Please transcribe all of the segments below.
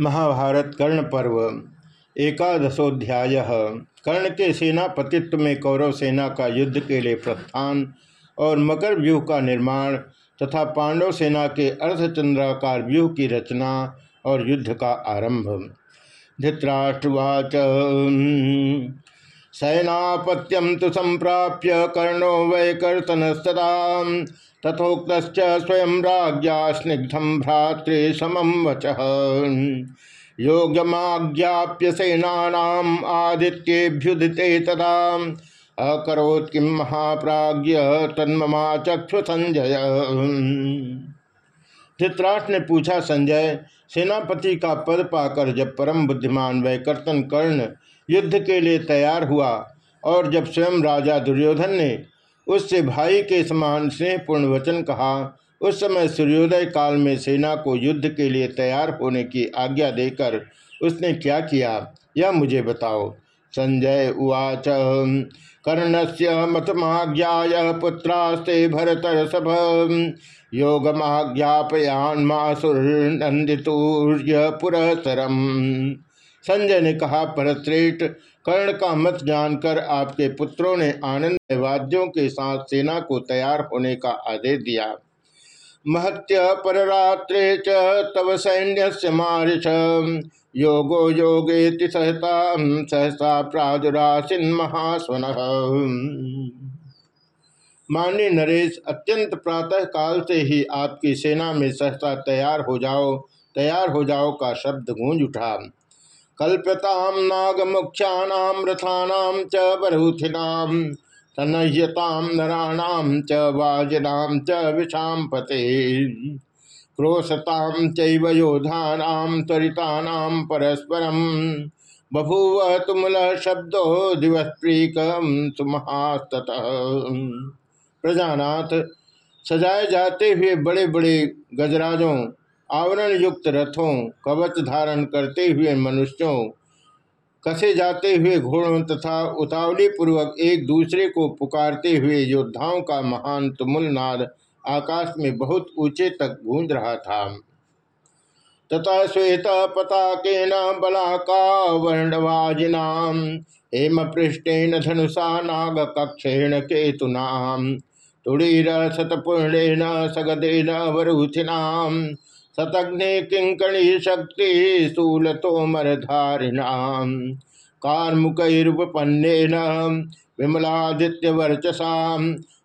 महाभारत कर्ण पर्व, एकादशोध्याय। कर्ण के सेनापतित्व में कौरव सेना का युद्ध के लिए प्रस्थान और मकर व्यूह का निर्माण तथा पांडव सेना के अर्धचंद्राकार व्यूह की रचना और युद्ध का आरंभ। धृतराष्ट्रवाच। सैनापत्यम तो संप्राप्य कर्णो वै कर्तनस्तदा तथोक्त स्वयं राज्ञा स्निग्धम भ्रातृ समम वच। योग्यमाज्ञाप्य सेनानाम आदित्येभ्युदिते तदा। अकरोत् किम महाप्राज्य तन्ममा चक्षु संजय धृतराष्ट्र ने पूछा, संजय, सेनापति का पद पाकर जब परम बुद्धिमान वैकर्तन कर्ण युद्ध के लिए तैयार हुआ और जब स्वयं राजा दुर्योधन ने उससे भाई के समान स्नेहपूर्ण वचन कहा, उस समय सूर्योदय काल में सेना को युद्ध के लिए तैयार होने की आज्ञा देकर उसने क्या किया, यह मुझे बताओ। संजय उवाच कर्ण से मतमाज्ञा पुत्रास्ते भरतर सभ योगमाज्ञापयान मासुर्नंदितूर्य पुरसरम संजय ने कहा परश्रेष्ठ कर्ण का मत जानकर आपके पुत्रों ने आनंद वाद्यों के साथ सेना को तैयार होने का आदेश दिया। महत्य पररात्रे च तव सैन्य से मारिष। योगो योगे सहता, सहसा प्रादुरासिन महास्वन। मान्य नरेश, अत्यंत प्रातः काल से ही आपकी सेना में सहसा तैयार हो जाओ, तैयार हो जाओ का शब्द गूंज उठा। कल्प्यताम नागमुख्यानाम रथानाम च बरूथिनाम तनह्यताम नराणाम च वाजनाम च विषाम पते क्रोशताम चैव योधानाम त्वरितानाम परस्परम बभूव तुमल शब्दो दिवस प्रीकम सुमहास्तत। प्रजानाथ, सजाए जाते हुए बड़े बड़े गजराजों आवरण युक्त रथों कवच धारण करते हुए मनुष्यों, कसे जाते हुए घोड़ों तथा उतावली पूर्वक एक दूसरे को पुकारते हुए योद्धाओं का महान तुमुल नाद आकाश में बहुत ऊँचे तक गूंज रहा था। तथा श्वेत पताकेन बलाका वर्णवाजिनाम हेम पृष्ठेन धनुषा नाग कक्षेण केतुनाम तुड़ीर शतपूर्णेन सगदेन वरुथिनाम सतग्ने किंकणी शक्ति शूल तोमर धारिणाम कार्मुकैरुपन्नेन विमलादित्य वर्चसा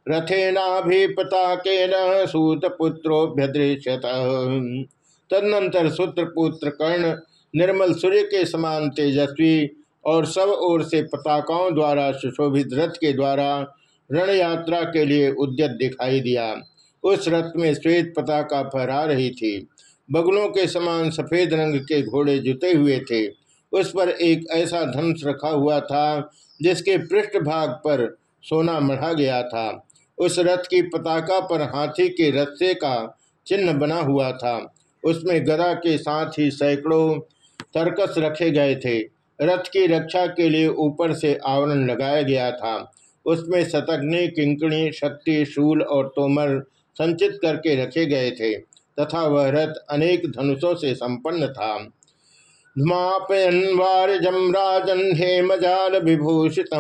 रथेनाभिपताकेन सूतपुत्रोभ्यदृश्यत तदनंतर सूत्रपुत्र कर्ण निर्मल सूर्य के समान तेजस्वी और सब ओर से पताकाओं द्वारा सुशोभित रथ के द्वारा रण यात्रा के लिए उद्यत दिखाई दिया। उस रथ में श्वेत पताका फहरा रही थी। बगलों के समान सफ़ेद रंग के घोड़े जुते हुए थे। उस पर एक ऐसा धनुष रखा हुआ था, जिसके पृष्ठ भाग पर सोना मढ़ा गया था। उस रथ की पताका पर हाथी के रस्से का चिन्ह बना हुआ था। उसमें गदा के साथ ही सैकड़ों तरकस रखे गए थे। रथ की रक्षा के लिए ऊपर से आवरण लगाया गया था। उसमें शतग्नि किंकणी, शक्ति, शूल और तोमर संचित करके रखे गए थे। तथा वह रथ अनेक धनुषों से संपन्न था। धमापयन वारजम राजन हेमजाल विभूषित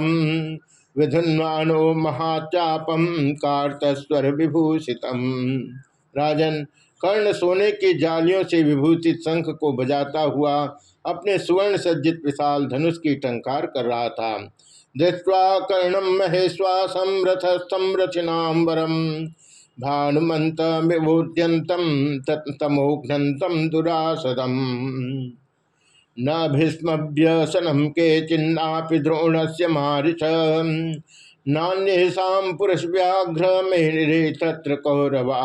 विधुन्वानो महाचापम कार्तस्वर विभूषित राजन कर्ण सोने की जालियों से विभूषित शंख को बजाता हुआ अपने सुवर्ण सज्जित विशाल धनुष की टंकार कर रहा था। दृष्टवा कर्णम महेश्वासम रथस्थम रचनाम्बरम भानुमंत विभूत्यंतम तमोघ्नतम दुरासदम। न भीष्मभ्यसनम के चिन्नापि द्रोण से मारिष। नान्यषा पुरुष व्याघ्र मेरे तत्र कौरवा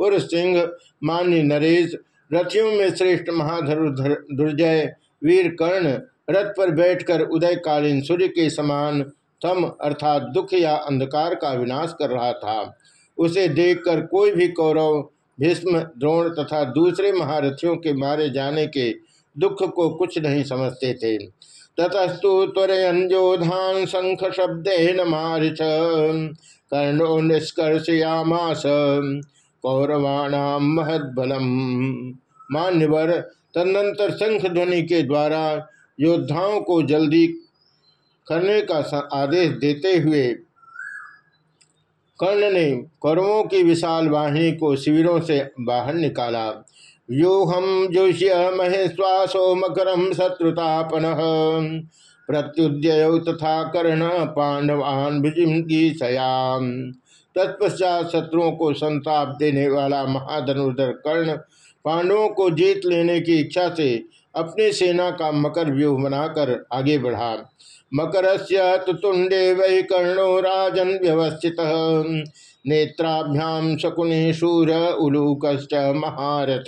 पुरुष सिंह मान्य नरेश, रथियों में श्रेष्ठ महाधरु दुर्जय वीर कर्ण रथ पर बैठकर उदयकालीन सूर्य के समान तम अर्थात दुख या अंधकार का विनाश कर रहा था। उसे देखकर कोई भी कौरव, भीष्म, द्रोण तथा दूसरे महारथियों के मारे जाने के दुख को कुछ नहीं समझते थे। ततस्तु त्वरयोधान शंख शब्द न मारिच कर्णो निष्कर्षयामास कौरवाणाम महदबलम। मान्यवर, तदनंतर शंख ध्वनि के द्वारा योद्धाओं को जल्दी करने का आदेश देते हुए कर्ण ने कौरवों की विशाल वाहिनी को शिविरों से बाहर निकाला। व्यूहम जोष्य महेश्वासो मकरम शत्रुतापन। प्रत्युदय तथा कर्ण पांडवान की सयाम। तत्पश्चात शत्रुओं को संताप देने वाला महाधनुर्धर कर्ण पांडवों को जीत लेने की इच्छा से अपनी सेना का मकर व्यूह बनाकर आगे बढ़ा। मकर से तुतुंडे वही कर्णो राजन व्यवस्थित। नेत्राभ्याम शकुनि शूर उलूक महारथ।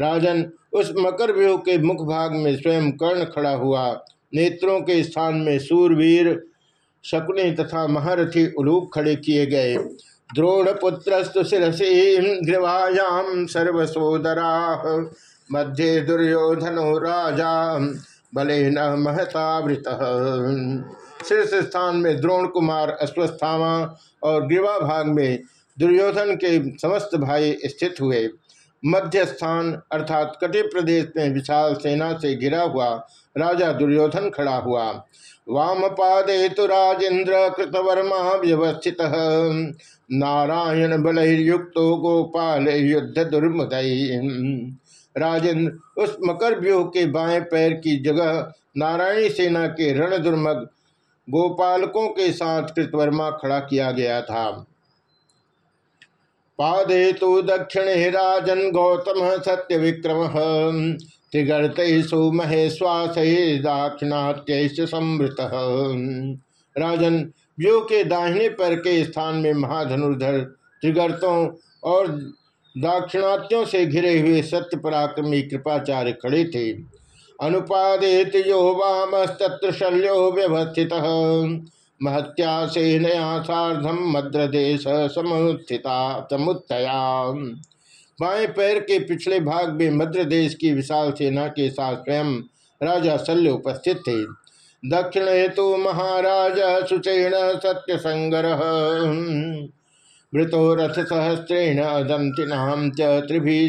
राजन, उस मकर व्यूह के मुख भाग में स्वयं कर्ण खड़ा हुआ। नेत्रों के स्थान में सूरवीर, शकुनि तथा महारथी उलूक खड़े किए गए। द्रोण पुत्रस्तु शिसी ग्रीवायाम सर्वसोदरा। मध्य दुर्योधनो राजा बले न महतावृत। शीर्ष स्थान में द्रोण कुमार अश्वस्थामा और ग्रीवा भाग में दुर्योधन के समस्त भाई स्थित हुए। मध्य स्थान अर्थात कटि प्रदेश में विशाल सेना से घिरा हुआ राजा दुर्योधन खड़ा हुआ। वाम पादे तो राजेन्द्र कृतवर्मा व्यवस्थित। नारायण बलयुक्त गोपाल युद्ध दुर्मदय राजेंद्र उस मकर व्यूह के बाएँ पैर की जगह नारायणी सेना के रण दुर्मग गोपालकों के साथ कृतवर्मा खड़ा किया गया था। पादे तो दक्षिण राजन गौतम सत्य विक्रम त्रिगर्त महेश्वास दाक्षिणात्य समृत। राजन, व्यूह के दाहिने पर के स्थान में महाधनुर्धर त्रिगर्तों और दाक्षिणात्यों से घिरे हुए सत्य पराक्रमी कृपाचार्य खड़े थे। अनुपादित यो वामस्तत्र शल्यो व्यवस्थित। महत्या सेनया साधम मद्रदेश समुत्थिता समुत्थया। बाएँ पैर के पिछले भाग में मध्य देश की विशाल सेना के साथ स्वयं राजा शल्य उपस्थित थे। दक्षिण हेतु महाराज सुचैन सत्य संग्रह मृतो रथ सहस्त्रेण दंतिनाम त्रिभी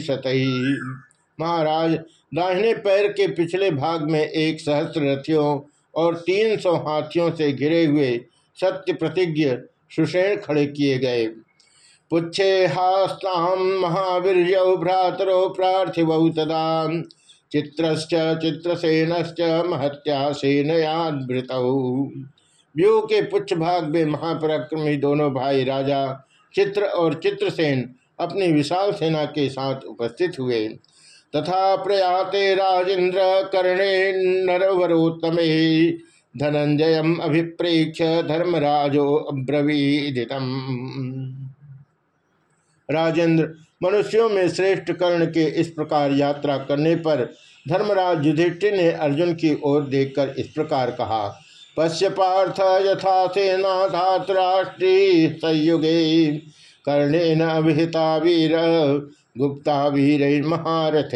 महाराज, दाहिने पैर के पिछले भाग में एक सहस्त्र रथियों और तीन सौ हाथियों से घिरे हुए सत्य प्रतिज्ञ सुषेण खड़े किए गए। पुच्छे हास्ताम महावीर भ्रातरो पार्थिव तदा। चित्रश्च, चित्रसेनश्च महत्या सेनयादृत व्यू के पुच्छ भाग में महापराक्रमी दोनों भाई राजा चित्र और चित्रसेन अपनी विशाल सेना के साथ उपस्थित हुए। तथा प्रयाते राजेन्द्र कर्णे नरवरोत्तमे धनंजय अभिप्रेक्ष धर्मराजो अब्रवीदितम। राजेंद्र, मनुष्यों में श्रेष्ठ कर्ण के इस प्रकार यात्रा करने पर धर्मराज युधिष्ठिर ने अर्जुन की ओर देखकर इस प्रकार कहा पश्य पार्थ यथा सेना धातराष्ट्री संयुगे। कर्णेन विहिता वीर, गुप्ता वीर महारथ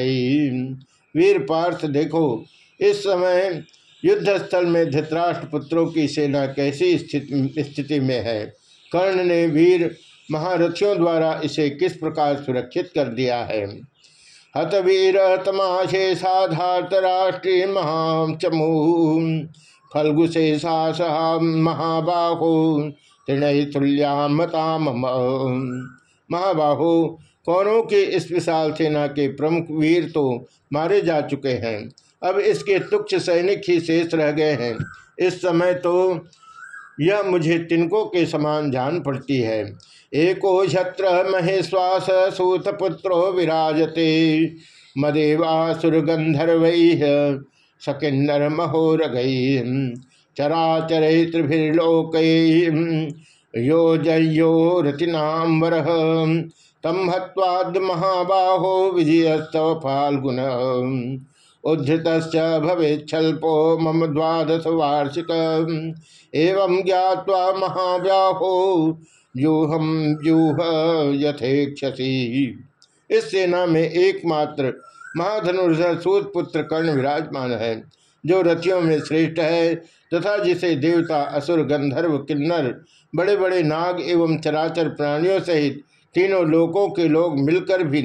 वीर पार्थ, देखो, इस समय युद्ध स्थल में धृतराष्ट्र पुत्रों की सेना कैसी स्थिति स्थिति में है? कर्ण ने वीर महारथियों द्वारा इसे किस प्रकार सुरक्षित कर दिया है? हतवीर, तमाशे साधात राष्ट्रीय महाचमू फल्गुशेषा सहा महाबाहो त्रिणय तुल्यामताम महाबाहो कौरों के इस विशाल सेना के प्रमुख वीर तो मारे जा चुके हैं। अब इसके तुक्ष सैनिक ही शेष रह गए हैं। इस समय तो यह मुझे तिनको के समान जान पड़ती है। एको छत्र महेश्वास सूत पुत्रो विराजते। मदेवा गंधर्व सकिन्नर महोर गई चराचर त्रिभिर्लोक यो जयो रतिनाम्बर। तम हवाद महाबाहो विजयस्तव फाल्गुन। उद्धृत भवेच्छल्पो मम द्वादश वार्षिक। एवं ज्ञावा महाव्याहो व्यूहम व्यूह यथेक्षसी। इस सेना में एकमात्र महाधनुर्धर सूत पुत्र कर्ण विराजमान है, जो रथियों में श्रेष्ठ है, तथा जिसे देवता, असुर, गंधर्व, किन्नर बड़े बड़े नाग एवं चराचर प्राणियों सहित तीनों लोकों के लोग मिलकर भी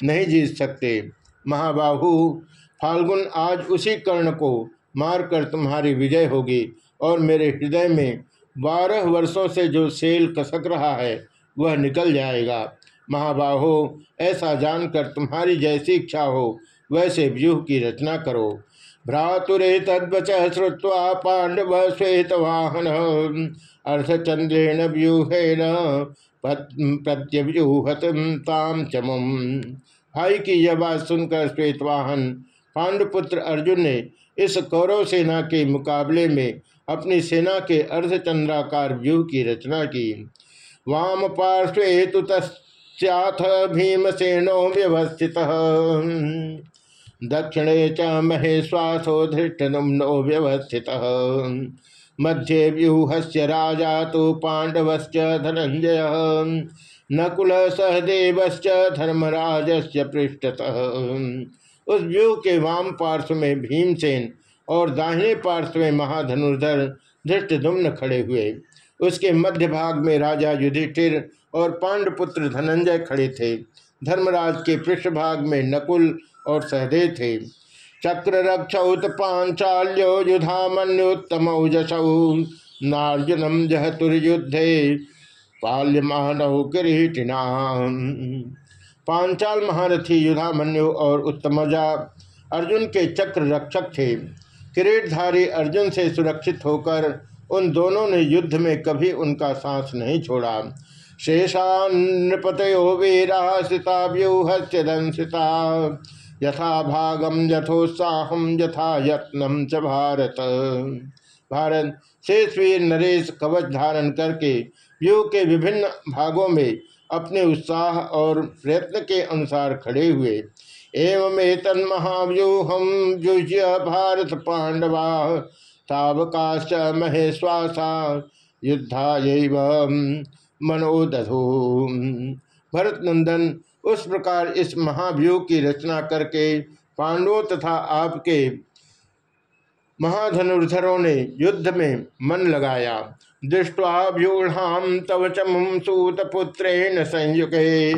नहीं जीत सकते। महाबाहु, फाल्गुन आज उसी कर्ण को मारकर तुम्हारी विजय होगी और मेरे हृदय में बारह वर्षों से जो सेल कसक रहा है, वह निकल जाएगा। महाबाहो, ऐसा जानकर तुम्हारी जैसी इच्छा हो, वैसे व्यूह की रचना करो। भ्रातुरे तद्वच श्रुवा पांडव श्वेत वाहन अर्धचंद्रेण व्यूहेन प्रत्यव्यूहत ताम चमुम। भाई की यह बात सुनकर श्वेतवाहन, पांडुपुत्र अर्जुन ने इस कौरव सेना के मुकाबले में अपनी सेना के अर्धचंद्राकार व्यूह की रचना की। वाम पार्श्वे तो तस्थ भीमसेनो व्यवस्थित। दक्षिणे च महेश्वासो धृष्टनुम्नो व्यवस्थित। मध्ये व्यूह से राजा तो पांडवश्च धनंजय नकुल सहदेव धर्मराज से पृष्ठतः। उस व्यूह के वाम पार्श्व में भीमसेन और दाहिने पार्श्व में महाधनुर्धर धृष्टधुम्न खड़े हुए। उसके मध्य भाग में राजा युधिष्ठिर और पांडपुत्र धनंजय खड़े थे। धर्मराज के पृष्ठभाग में नकुल और सहदेव थे। चक्र रक्षौत पांचाल्यो युधामन्योत्तम नार्जुनम जहतुर्युद्धे पाल्यमानव किरीटिना पांचाल महारथी युधामन्यु और उत्तमजा अर्जुन के चक्र रक्षक थे। किरीटधारी अर्जुन से सुरक्षित होकर उन दोनों ने युद्ध में कभी उनका सांस नहीं छोड़ा। शेषान्नपतो वीरा सीता व्यूहस्य यथा भागम यथोत्साहम यथा यत्नम च भारत। भारत शेषवीर नरेश कवच धारण करके व्यूह के विभिन्न भागों में अपने उत्साह और प्रयत्न के अनुसार खड़े हुए। एवं महाव्यूहम युज्य भारत पांडवा। तावकाश्च महेश्वासा युद्धा मनोदधो भरत नंदन उस प्रकार इस महाव्यूह की रचना करके पांडवों तथा आपके महाधनुर्धरों ने युद्ध में मन लगाया। दृष्टवा व्यूढ़ाम तव चमुम सूतपुत्रेण संयुगे।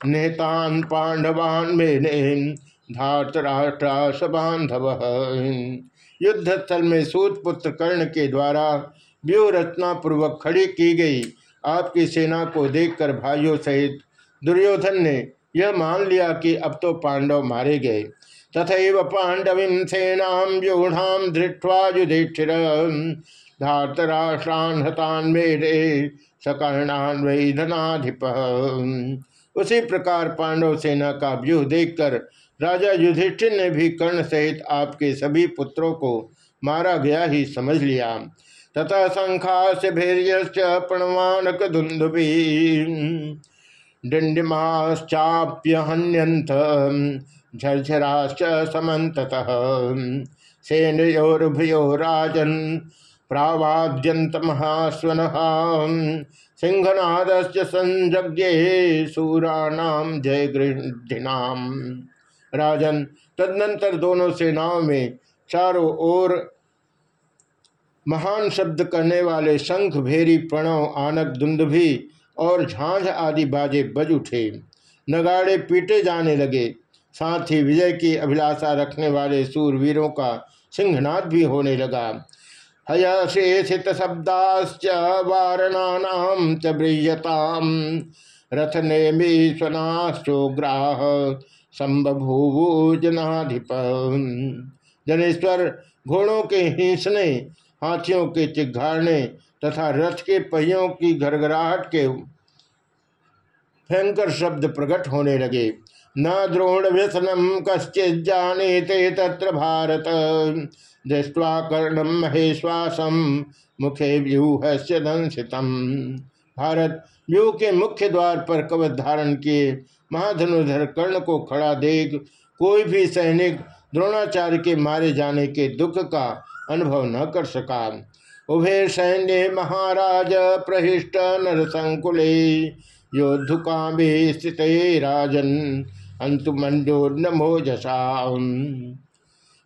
नेतान पांडवान मेने धात राष्ट्र बांधव युद्ध स्थल में सूत पुत्र कर्ण के द्वारा व्यूह रचना पूर्वक खड़ी की गई। आपकी सेना को देखकर भाइयों सहित दुर्योधन ने यह मान लिया कि अब तो पांडव मारे गए। तथा पांडवीं सेना व्यूढ़ाम धृष्वा युधिष्ठिर, धातराष्ट्रान हतान मेरे सकर्णान वही धनाधिप। उसी प्रकार पांडव सेना का व्यूह देखकर राजा युधिष्ठिर ने भी कर्ण सहित आपके सभी पुत्रों को मारा गया ही समझ लिया। तथा शंखाश भैर्यश्च प्रणवानक धुंधुभी डिंडिमाश्चाप्यहन्यंत झरझराश्च समत सेनयोर्भयो राजन प्रावाद्यंत महास्वन सिंहनाद संज्ञे सूराणाम जय गृहिणाम राजन, तदनंतर दोनों सेनाओं में चारों ओर महान शब्द करने वाले शंख, भेरी, प्रणव, आनक, दुंदभी और झांझ आदि बाजे बज उठे। नगाड़े पीटे जाने लगे। साथ ही विजय की अभिलाषा रखने वाले सूरवीरों का सिंहनाद भी होने लगा। हयशेषित शब्दाश्च वारणानाम च ब्रीयताम रथ नेमी स्वनाश्चोग्राह संबभूवु जनाधिप। जनेश्वर घोड़ों के हिंसने हाथियों के चिघाड़ने तथा रथ के पहियों की घरघराहट के भयंकर शब्द प्रकट होने लगे। न द्रोण व्यसनम कश्चित जाने ते तत्र भारत। दृष्टवा कर्णम महेश्वासम मुखे व्यूह से दंसितम भारत, व्यूह के मुख्य द्वार पर कवच धारण किए। महाधनुधर कर्ण को खड़ा देख कोई भी सैनिक द्रोणाचार्य के मारे जाने के दुख का अनुभव न कर सका। उभे सैन्य महाराज प्रहिष्ट नर संकुले योद्धुका स्थित राजन अंतुमंडो जसा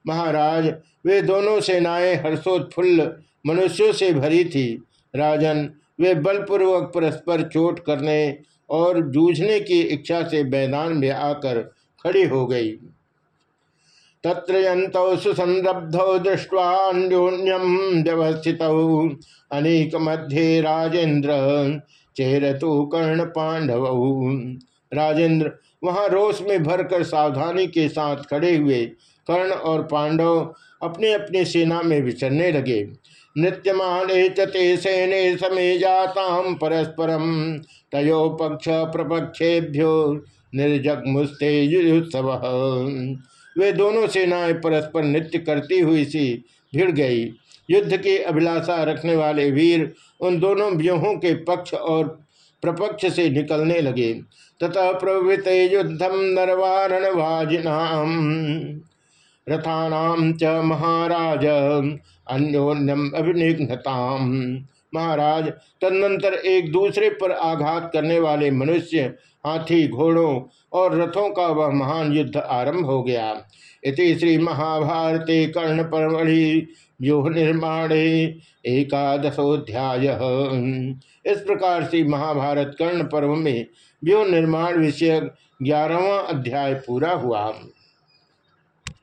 महाराज, वे दोनों सेनाएँ हर्षोत्फुल्ल मनुष्यों से भरी थी। राजन, वे बलपूर्वक परस्पर चोट करने और जूझने की इच्छा से मैदान में आकर खड़ी हो गई। तत्र यंतौ सुसंरब्धौ व्यवस्थित। अनेक मध्य राजेंद्र चेरतु कर्ण पांडव राजेंद्र वहाँ रोष में भरकर सावधानी के साथ खड़े हुए कर्ण और पांडव अपने अपने सेना में विचरने लगे। नृत्यमान चते सेने समय जाताम परस्परम तयो पक्ष प्रपक्षेभ्यो निर्जग मुस्ते युत्सव वे दोनों सेनाएँ परस्पर नृत्य करती हुई सी भिड़ गई। युद्ध की अभिलाषा रखने वाले वीर उन दोनों व्यूहों के पक्ष और प्रपक्ष से निकलने लगे। तथा प्रवृत युद्धम नरवारण वाजिनाम, रथानाम च महाराज अन्योन्यम अभिनिघ्नताम महाराज तदनंतर एक दूसरे पर आघात करने वाले मनुष्य हाथी, घोड़ों और रथों का वह महान युद्ध आरंभ हो गया। इति श्री महाभारते कर्ण परमढ़ि व्यूह निर्माण एकादशोध्याय इस प्रकार से महाभारत कर्ण पर्व में व्यूह निर्माण विषय ग्यारहवा अध्याय पूरा हुआ।